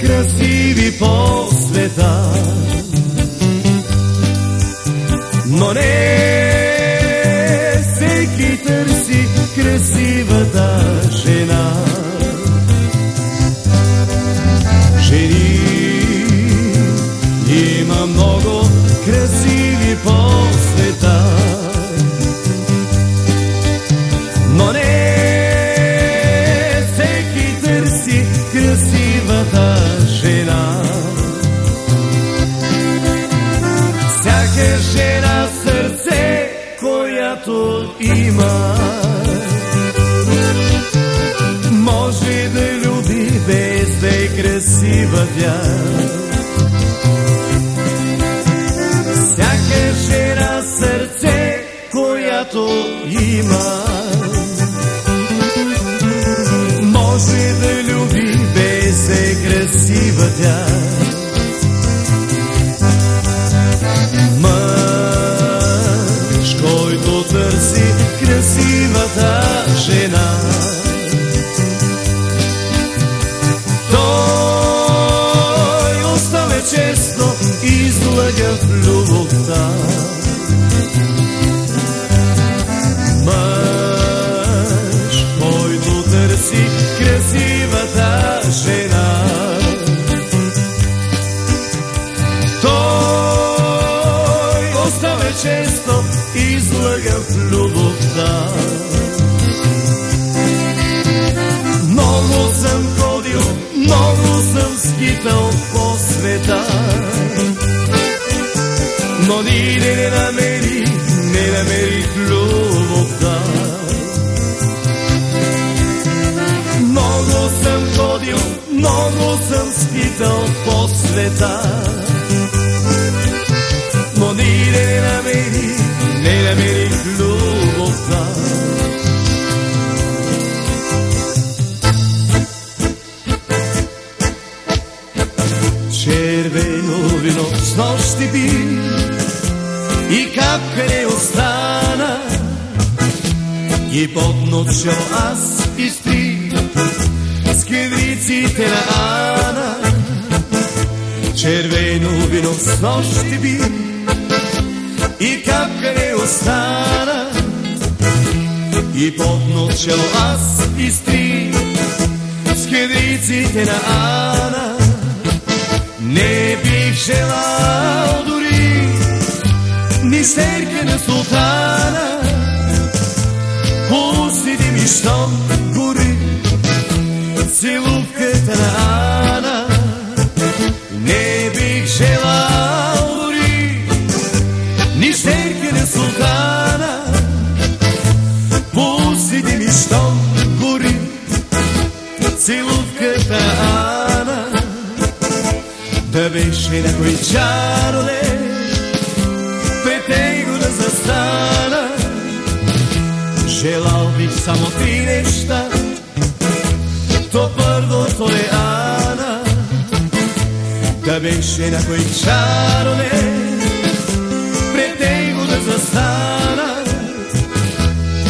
Красиви по света. Но не всеки търси красивата жена сърце, която има, може да люби без да е красива тя. Всяка жена сърце, която има, може да люби без да е красива тя. žena Toj ustale često izgleda pljuta Maš, moj tu si kresiva ta žena. Toj ustale često izgleda Много съм ходил, много съм скитал по света. Но ни не намери, не намери любовта. Много съм ходил, много съм скитал по света. С нощи пи и капка не остана. И под ночо аз изтри с кевриците на Ана. Червено вино с нощи пи и капка не остана. И под ночо аз изтри с кевриците на Ана. На султана. Пусти ми, щом гори целувката на Ана. Не бих желал дори ни на султана. Пусти ми, щом гори целувката на Ана да беше някой чародей, Želao bi samo ti nešta. To prvo, to je Ana. Da beše na koji čarone Pretegu da zastana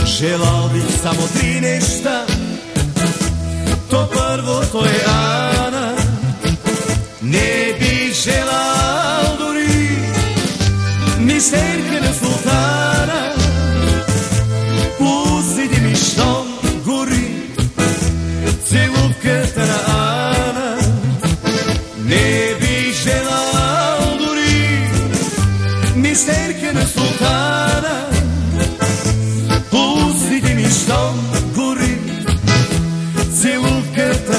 Želao bi samo ti nešta. To prvo, to je Ana. Ne bi želao целувката на Ана. Не бих желал дори ни серка на султана. Пусти ми, щом гори целувката